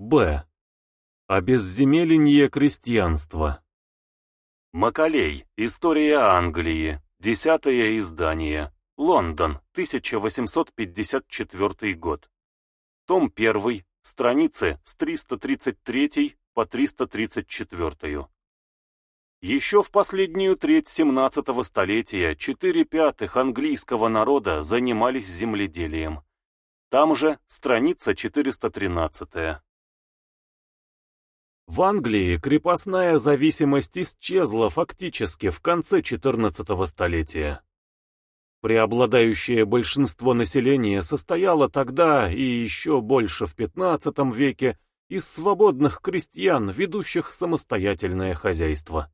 Б. Обезземеленье крестьянства. Макалей. История Англии. Десятое издание. Лондон. 1854 год. Том 1. Страницы с 333 по 334. Еще в последнюю треть 17 столетия четыре пятых английского народа занимались земледелием. Там же страница 413. В Англии крепостная зависимость исчезла фактически в конце XIV столетия. Преобладающее большинство населения состояло тогда и еще больше в XV веке из свободных крестьян, ведущих самостоятельное хозяйство.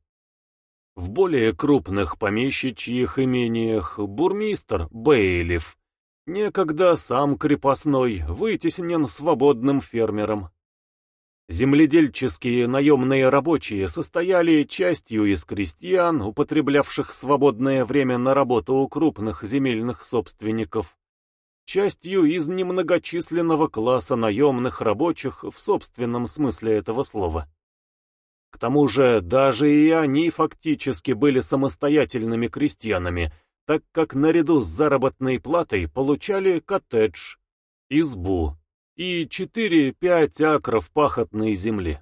В более крупных помещичьих имениях бурмистр Бейлиф, некогда сам крепостной, вытеснен свободным фермером. Земледельческие наемные рабочие состояли частью из крестьян, употреблявших свободное время на работу у крупных земельных собственников, частью из немногочисленного класса наемных рабочих в собственном смысле этого слова. К тому же даже и они фактически были самостоятельными крестьянами, так как наряду с заработной платой получали коттедж, избу, и 4-5 акров пахотной земли.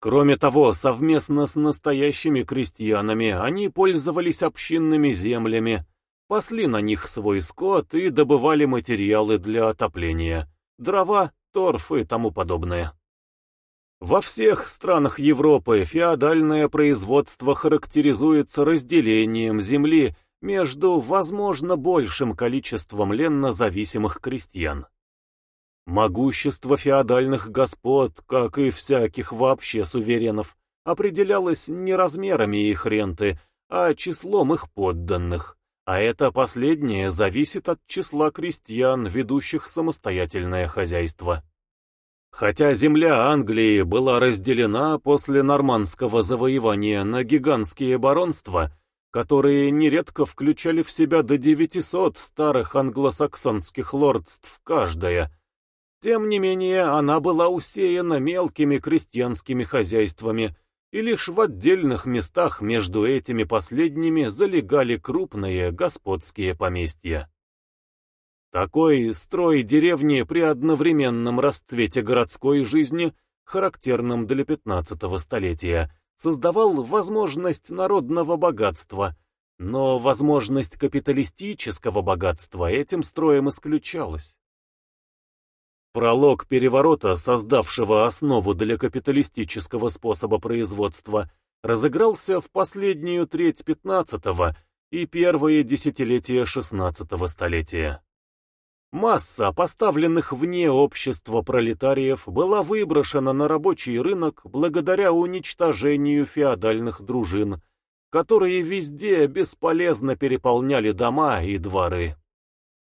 Кроме того, совместно с настоящими крестьянами они пользовались общинными землями, пасли на них свой скот и добывали материалы для отопления, дрова, торф и тому подобное. Во всех странах Европы феодальное производство характеризуется разделением земли между, возможно, большим количеством ленно-зависимых крестьян. Могущество феодальных господ, как и всяких вообще суверенов, определялось не размерами их ренты, а числом их подданных, а это последнее зависит от числа крестьян, ведущих самостоятельное хозяйство. Хотя земля Англии была разделена после нормандского завоевания на гигантские баронства, которые нередко включали в себя до 900 старых англосаксонских лордств каждое, тем не менее, она была усеяна мелкими крестьянскими хозяйствами, и лишь в отдельных местах между этими последними залегали крупные господские поместья. Такой строй деревни при одновременном расцвете городской жизни, характерном для 15 столетия, создавал возможность народного богатства, но возможность капиталистического богатства этим строем исключалась. Пролог переворота, создавшего основу для капиталистического способа производства, разыгрался в последнюю треть XV и первые десятилетия XVI столетия. Масса поставленных вне общества пролетариев была выброшена на рабочий рынок благодаря уничтожению феодальных дружин, которые везде бесполезно переполняли дома и дворы.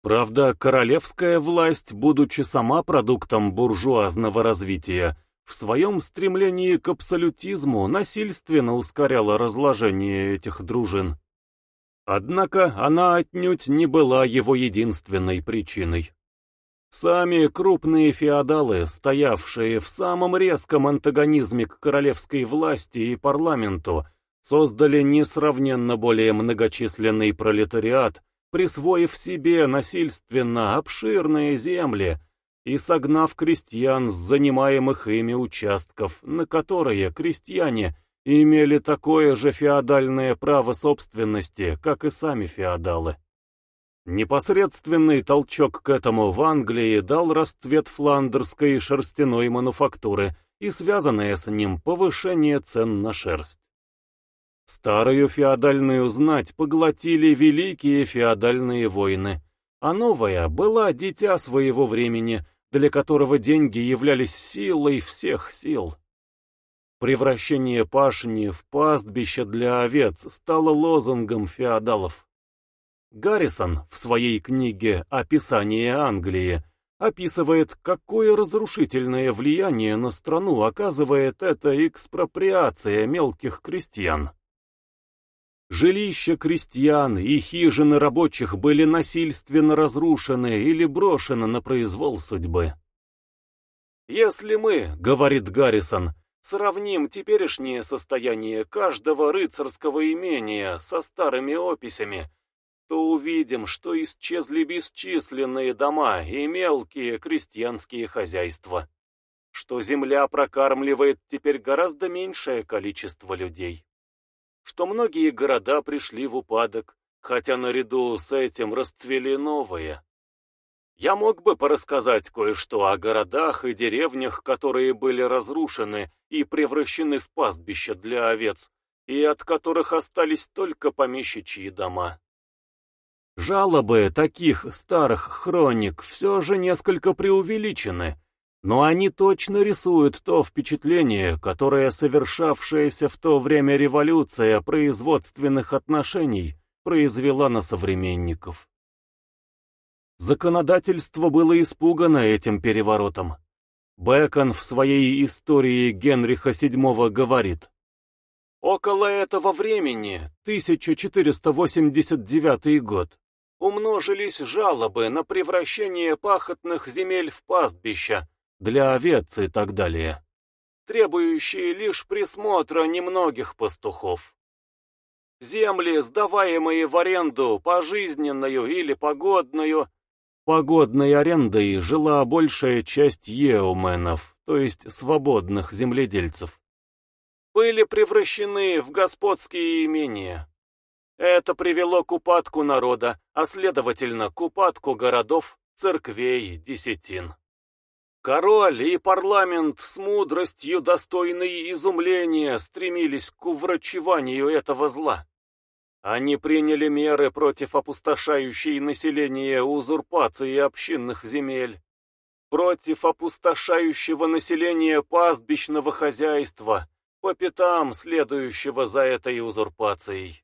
Правда, королевская власть, будучи сама продуктом буржуазного развития, в своем стремлении к абсолютизму насильственно ускоряла разложение этих дружин. Однако она отнюдь не была его единственной причиной. Сами крупные феодалы, стоявшие в самом резком антагонизме к королевской власти и парламенту, создали несравненно более многочисленный пролетариат, присвоив себе насильственно обширные земли и согнав крестьян с занимаемых ими участков, на которые крестьяне имели такое же феодальное право собственности, как и сами феодалы. Непосредственный толчок к этому в Англии дал расцвет фландерской шерстяной мануфактуры и связанное с ним повышение цен на шерсть. Старую феодальную знать поглотили великие феодальные войны, а новая была дитя своего времени, для которого деньги являлись силой всех сил. Превращение пашни в пастбище для овец стало лозунгом феодалов. Гаррисон в своей книге «Описание Англии» описывает, какое разрушительное влияние на страну оказывает эта экспроприация мелких крестьян. Жилища крестьян и хижины рабочих были насильственно разрушены или брошены на произвол судьбы. Если мы, говорит Гаррисон, сравним теперешнее состояние каждого рыцарского имения со старыми описями, то увидим, что исчезли бесчисленные дома и мелкие крестьянские хозяйства, что земля прокармливает теперь гораздо меньшее количество людей, что многие города пришли в упадок, хотя наряду с этим расцвели новые. Я мог бы порассказать кое-что о городах и деревнях, которые были разрушены и превращены в пастбища для овец, и от которых остались только помещичьи дома. Жалобы таких старых хроник все же несколько преувеличены, но они точно рисуют то впечатление, которое совершавшаяся в то время революция производственных отношений произвела на современников. Законодательство было испугано этим переворотом. Бэкон в своей истории Генриха VII говорит, «Около этого времени, 1489 год, умножились жалобы на превращение пахотных земель в пастбища для овец и так далее, требующие лишь присмотра немногих пастухов. Земли, сдаваемые в аренду пожизненную или погодную, Погодной арендой жила большая часть еуменов, то есть свободных земледельцев. Были превращены в господские имения. Это привело к упадку народа, а следовательно к упадку городов, церквей, десятин. Король и парламент с мудростью, достойной изумления, стремились к уврачеванию этого зла. Они приняли меры против опустошающей население узурпации общинных земель, против опустошающего населения пастбищного хозяйства, по пятам следующего за этой узурпацией.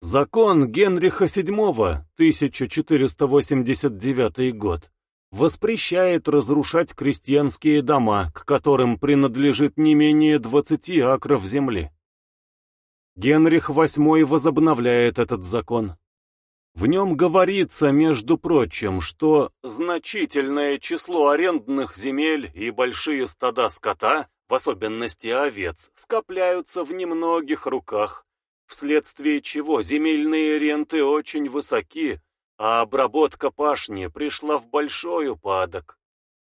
Закон Генриха VII, 1489 год, воспрещает разрушать крестьянские дома, к которым принадлежит не менее 20 акров земли. Генрих VIII возобновляет этот закон. В нем говорится, между прочим, что значительное число арендных земель и большие стада скота, в особенности овец, скопляются в немногих руках, вследствие чего земельные ренты очень высоки, а обработка пашни пришла в большой упадок.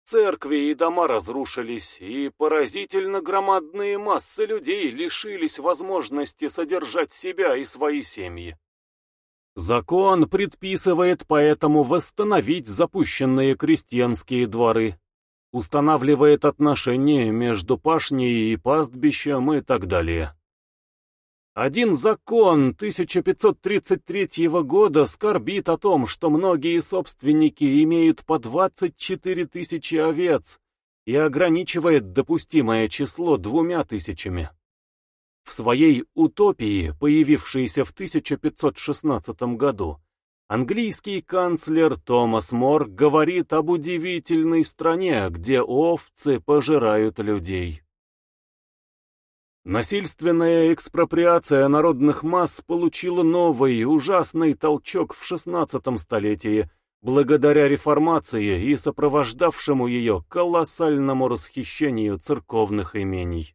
Церкви и дома разрушились, и поразительно громадные массы людей лишились возможности содержать себя и свои семьи. Закон предписывает поэтому восстановить запущенные крестьянские дворы, устанавливает отношения между пашней и пастбищем и так далее. Один закон 1533 года скорбит о том, что многие собственники имеют по 24 тысячи овец и ограничивает допустимое число двумя тысячами. В своей «Утопии», появившейся в 1516 году, английский канцлер Томас Мор говорит об удивительной стране, где овцы пожирают людей. Насильственная экспроприация народных масс получила новый, ужасный толчок в XVI столетии, благодаря реформации и сопровождавшему ее колоссальному расхищению церковных имений.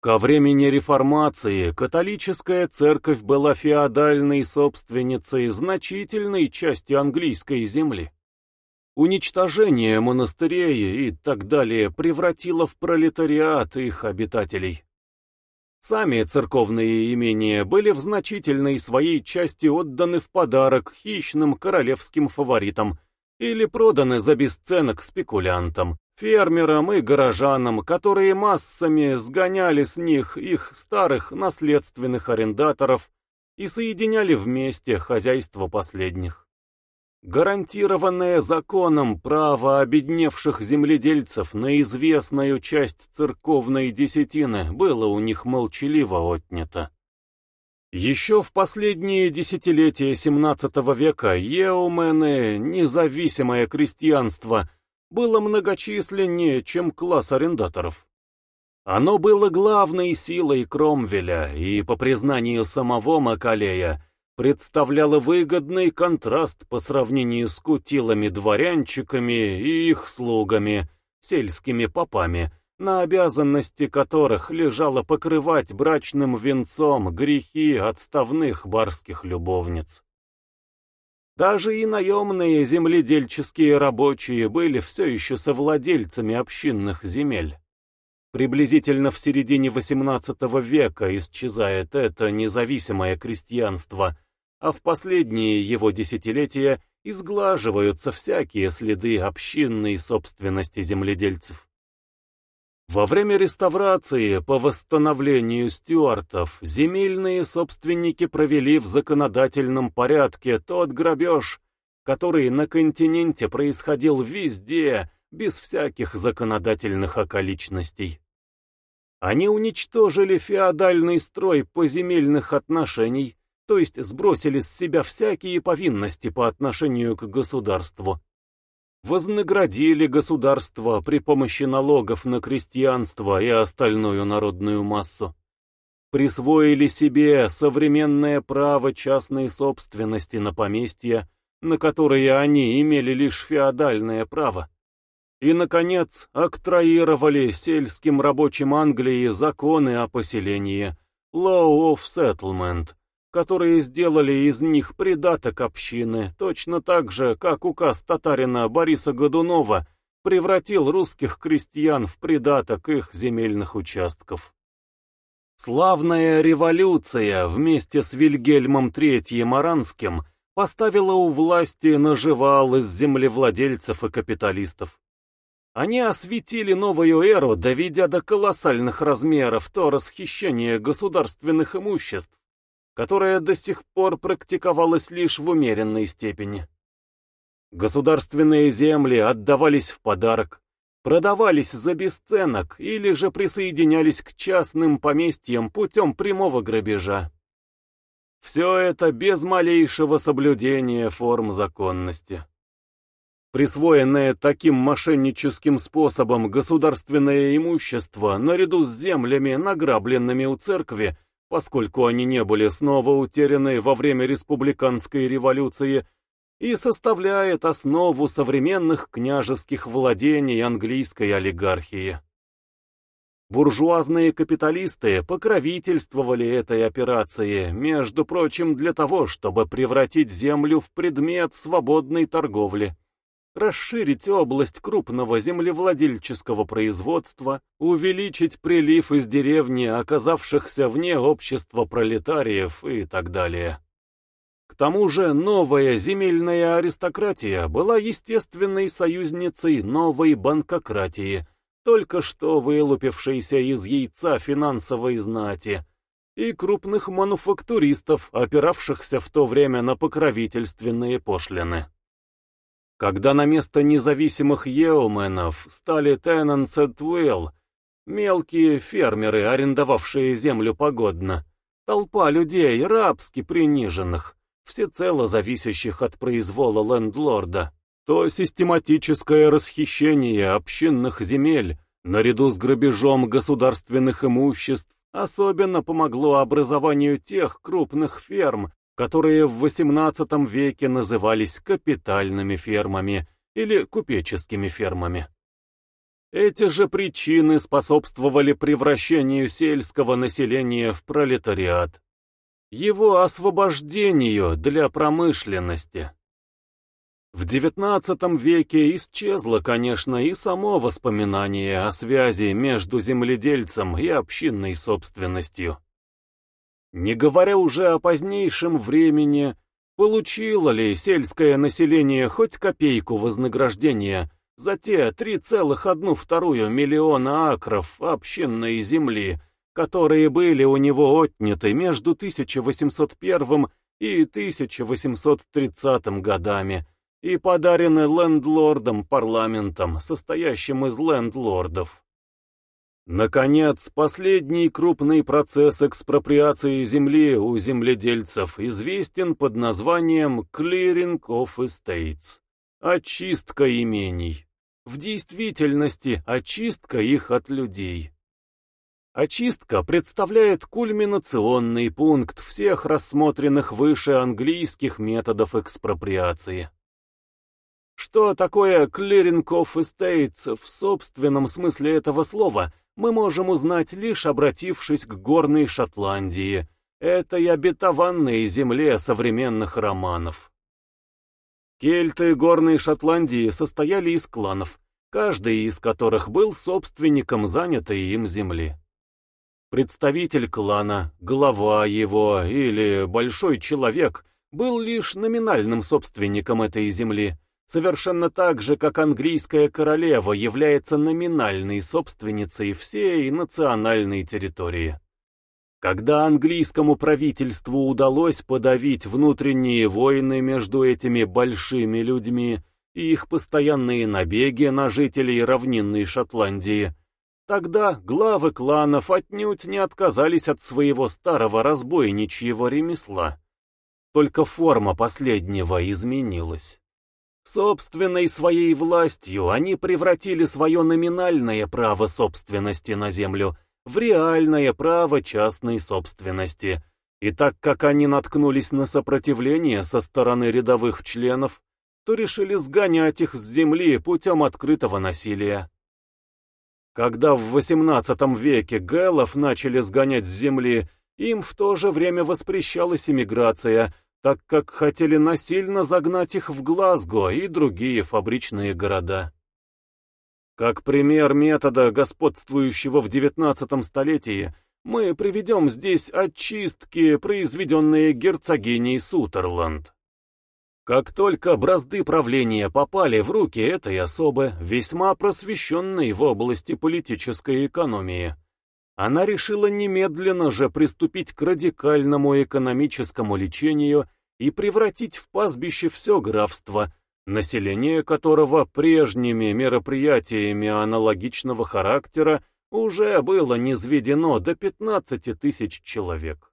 Ко времени реформации католическая церковь была феодальной собственницей значительной части английской земли. Уничтожение монастырей и так далее превратило в пролетариат их обитателей. Сами церковные имения были в значительной своей части отданы в подарок хищным королевским фаворитам или проданы за бесценок спекулянтам, фермерам и горожанам, которые массами сгоняли с них их старых наследственных арендаторов и соединяли вместе хозяйство последних. Гарантированное законом право обедневших земледельцев на известную часть церковной десятины было у них молчаливо отнято. Еще в последние десятилетия XVII века еумены, независимое крестьянство, было многочисленнее, чем класс арендаторов. Оно было главной силой Кромвеля, и, по признанию самого Макалея, представляла выгодный контраст по сравнению с кутилами-дворянчиками и их слугами, сельскими попами, на обязанности которых лежало покрывать брачным венцом грехи отставных барских любовниц. Даже и наемные земледельческие рабочие были все еще совладельцами общинных земель. Приблизительно в середине XVIII века исчезает это независимое крестьянство, а в последние его десятилетия изглаживаются всякие следы общинной собственности земледельцев. Во время реставрации по восстановлению стюартов земельные собственники провели в законодательном порядке тот грабеж, который на континенте происходил везде, без всяких законодательных околичностей. Они уничтожили феодальный строй поземельных отношений, то есть сбросили с себя всякие повинности по отношению к государству вознаградили государство при помощи налогов на крестьянство и остальную народную массу. Присвоили себе современное право частной собственности на поместья, на которые они имели лишь феодальное право. И, наконец, октроировали сельским рабочим Англии законы о поселении, Law of Settlement, которые сделали из них придаток общины, точно так же, как указ татарина Бориса Годунова превратил русских крестьян в придаток их земельных участков. Славная революция вместе с Вильгельмом III Маранским поставила у власти наживал из землевладельцев и капиталистов. Они осветили новую эру, доведя до колоссальных размеров то расхищение государственных имуществ, которая до сих пор практиковалась лишь в умеренной степени. Государственные земли отдавались в подарок, продавались за бесценок или же присоединялись к частным поместьям путем прямого грабежа. Все это без малейшего соблюдения форм законности. Присвоенное таким мошенническим способом государственное имущество, наряду с землями, награбленными у церкви, поскольку они не были снова утеряны во время республиканской революции, и составляет основу современных княжеских владений английской олигархии. Буржуазные капиталисты покровительствовали этой операции, между прочим, для того, чтобы превратить землю в предмет свободной торговли расширить область крупного землевладельческого производства, увеличить прилив из деревни, оказавшихся вне общества пролетариев и так далее. К тому же новая земельная аристократия была естественной союзницей новой банкократии, только что вылупившейся из яйца финансовой знати, и крупных мануфактуристов, опиравшихся в то время на покровительственные пошлины. Когда на место независимых еоменов стали Теннанс Уэлл, мелкие фермеры, арендовавшие землю погодно, толпа людей, рабски приниженных, всецело зависящих от произвола лендлорда, то систематическое расхищение общинных земель, наряду с грабежом государственных имуществ, особенно помогло образованию тех крупных ферм, которые в XVIII веке назывались капитальными фермами или купеческими фермами. Эти же причины способствовали превращению сельского населения в пролетариат, его освобождению для промышленности. В XIX веке исчезло, конечно, и само воспоминание о связи между земледельцем и общинной собственностью. Не говоря уже о позднейшем времени, получило ли сельское население хоть копейку вознаграждения за те 3,1 миллиона акров общинной земли, которые были у него отняты между 1801 и 1830 годами и подарены лендлордом парламентом, состоящим из лендлордов. Наконец, последний крупный процесс экспроприации земли у земледельцев известен под названием «Clearing of Estates» — очистка имений. В действительности очистка их от людей. Очистка представляет кульминационный пункт всех рассмотренных выше английских методов экспроприации. Что такое clearing of estates в собственном смысле этого слова, мы можем узнать лишь обратившись к горной Шотландии, этой обетованной земле современных романов. Кельты горной Шотландии состояли из кланов, каждый из которых был собственником занятой им земли. Представитель клана, глава его или большой человек был лишь номинальным собственником этой земли, совершенно так же, как английская королева является номинальной собственницей всей национальной территории. Когда английскому правительству удалось подавить внутренние войны между этими большими людьми и их постоянные набеги на жителей равнинной Шотландии, тогда главы кланов отнюдь не отказались от своего старого разбойничьего ремесла. Только форма последнего изменилась. Собственной своей властью они превратили свое номинальное право собственности на землю в реальное право частной собственности, и так как они наткнулись на сопротивление со стороны рядовых членов, то решили сгонять их с земли путем открытого насилия. Когда в XVIII веке гэллов начали сгонять с земли, им в то же время воспрещалась иммиграция, так как хотели насильно загнать их в Глазго и другие фабричные города. Как пример метода, господствующего в XIX столетии, мы приведем здесь очистки, произведенные герцогиней Сутерланд. Как только бразды правления попали в руки этой особы, весьма просвещенной в области политической экономии, она решила немедленно же приступить к радикальному экономическому лечению и превратить в пастбище все графство, население которого прежними мероприятиями аналогичного характера уже было низведено до 15 тысяч человек.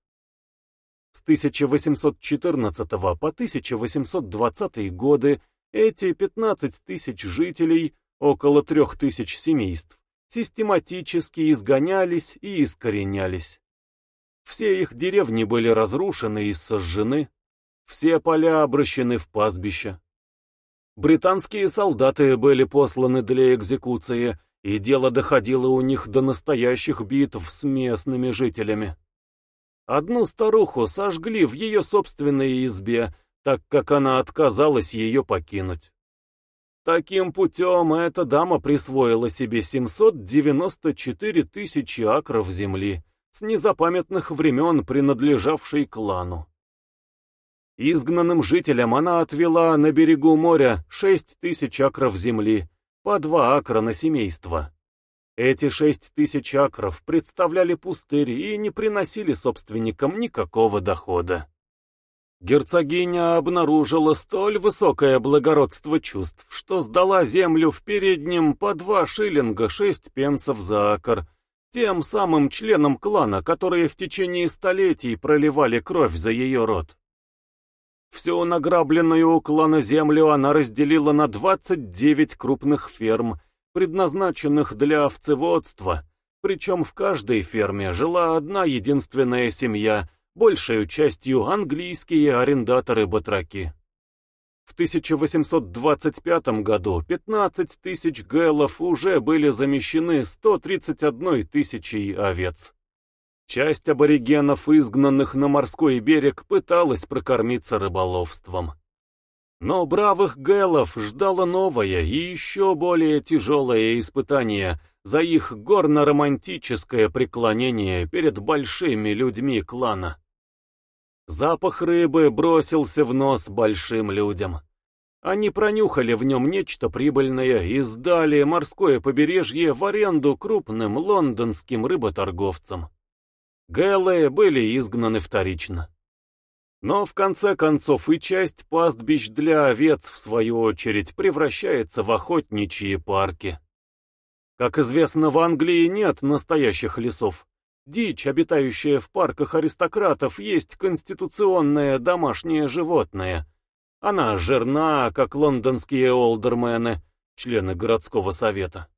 С 1814 по 1820 годы эти 15 тысяч жителей, около 3 тысяч семейств, систематически изгонялись и искоренялись. Все их деревни были разрушены и сожжены, все поля обращены в пастбища. Британские солдаты были посланы для экзекуции, и дело доходило у них до настоящих битв с местными жителями. Одну старуху сожгли в ее собственной избе, так как она отказалась ее покинуть. Таким путем эта дама присвоила себе 794 тысячи акров земли, с незапамятных времен принадлежавшей клану. Изгнанным жителям она отвела на берегу моря 6 тысяч акров земли, по два акра на семейство. Эти шесть тысяч акров представляли пустырь и не приносили собственникам никакого дохода. Герцогиня обнаружила столь высокое благородство чувств, что сдала землю в переднем по два шиллинга шесть пенсов за акр, тем самым членам клана, которые в течение столетий проливали кровь за ее род. Всю награбленную у клана землю она разделила на 29 крупных ферм, предназначенных для овцеводства, причем в каждой ферме жила одна единственная семья – большей частью английские арендаторы-батраки. В 1825 году 15 тысяч гэллов уже были замещены 131 тысячей овец. Часть аборигенов, изгнанных на морской берег, пыталась прокормиться рыболовством. Но бравых гэллов ждало новое и еще более тяжелое испытание за их горно-романтическое преклонение перед большими людьми клана. Запах рыбы бросился в нос большим людям. Они пронюхали в нем нечто прибыльное и сдали морское побережье в аренду крупным лондонским рыботорговцам. Гэллы были изгнаны вторично. Но в конце концов и часть пастбищ для овец, в свою очередь, превращается в охотничьи парки. Как известно, в Англии нет настоящих лесов, Дичь, обитающая в парках аристократов, есть конституционное домашнее животное. Она жирна, как лондонские олдермены, члены городского совета.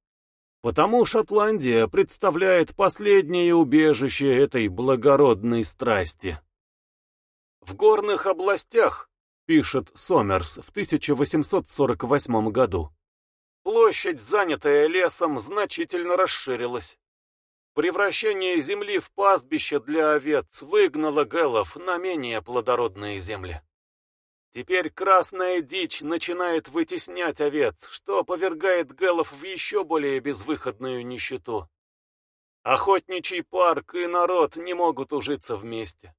Потому Шотландия представляет последнее убежище этой благородной страсти. В горных областях пишет Сомерс в 1848 году. Площадь, занятая лесом, значительно расширилась. Превращение земли в пастбище для овец выгнало гэлов на менее плодородные земли. Теперь красная дичь начинает вытеснять овец, что повергает гэлов в еще более безвыходную нищету. Охотничий парк и народ не могут ужиться вместе.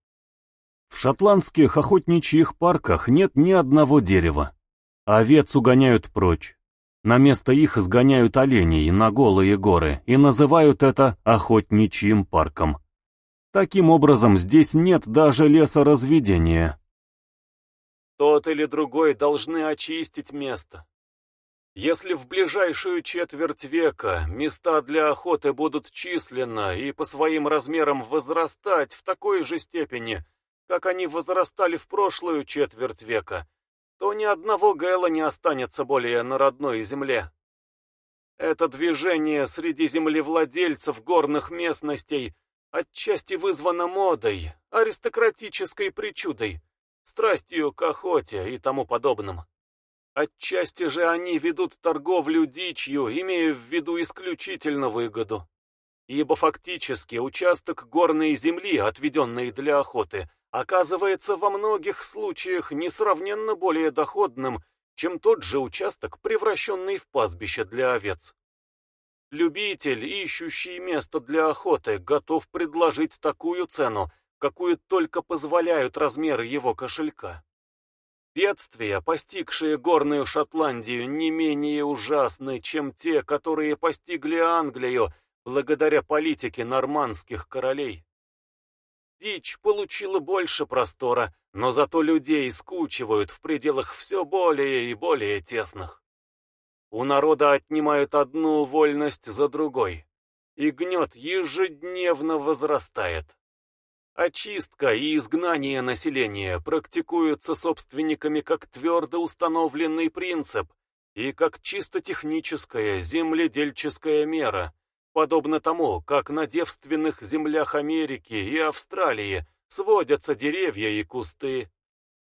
В шотландских охотничьих парках нет ни одного дерева. Овец угоняют прочь. На место их сгоняют оленей на голые горы и называют это охотничьим парком. Таким образом, здесь нет даже лесоразведения. Тот или другой должны очистить место. Если в ближайшую четверть века места для охоты будут численно и по своим размерам возрастать в такой же степени, как они возрастали в прошлую четверть века, то ни одного Гэла не останется более на родной земле. Это движение среди землевладельцев горных местностей отчасти вызвано модой, аристократической причудой, страстью к охоте и тому подобным. Отчасти же они ведут торговлю дичью, имея в виду исключительно выгоду. Ибо фактически участок горной земли, отведенный для охоты, оказывается во многих случаях несравненно более доходным, чем тот же участок, превращенный в пастбище для овец. Любитель, ищущий место для охоты, готов предложить такую цену, какую только позволяют размеры его кошелька. Бедствия, постигшие горную Шотландию, не менее ужасны, чем те, которые постигли Англию благодаря политике нормандских королей. Дичь получила больше простора, но зато людей скучивают в пределах все более и более тесных. У народа отнимают одну вольность за другой, и гнет ежедневно возрастает. Очистка и изгнание населения практикуются собственниками как твердо установленный принцип и как чисто техническая земледельческая мера, подобно тому, как на девственных землях Америки и Австралии сводятся деревья и кусты.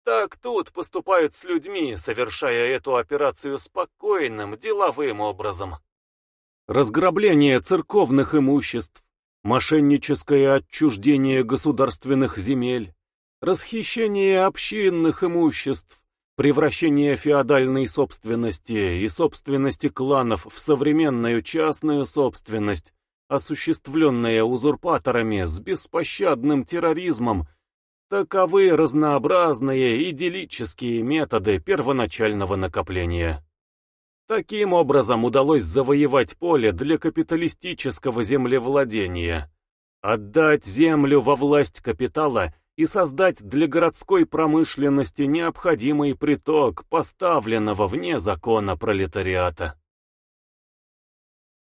Так тут поступают с людьми, совершая эту операцию спокойным, деловым образом. Разграбление церковных имуществ, мошенническое отчуждение государственных земель, расхищение общинных имуществ, превращение феодальной собственности и собственности кланов в современную частную собственность, осуществленная узурпаторами с беспощадным терроризмом, таковы разнообразные идиллические методы первоначального накопления. Таким образом удалось завоевать поле для капиталистического землевладения, отдать землю во власть капитала и создать для городской промышленности необходимый приток поставленного вне закона пролетариата.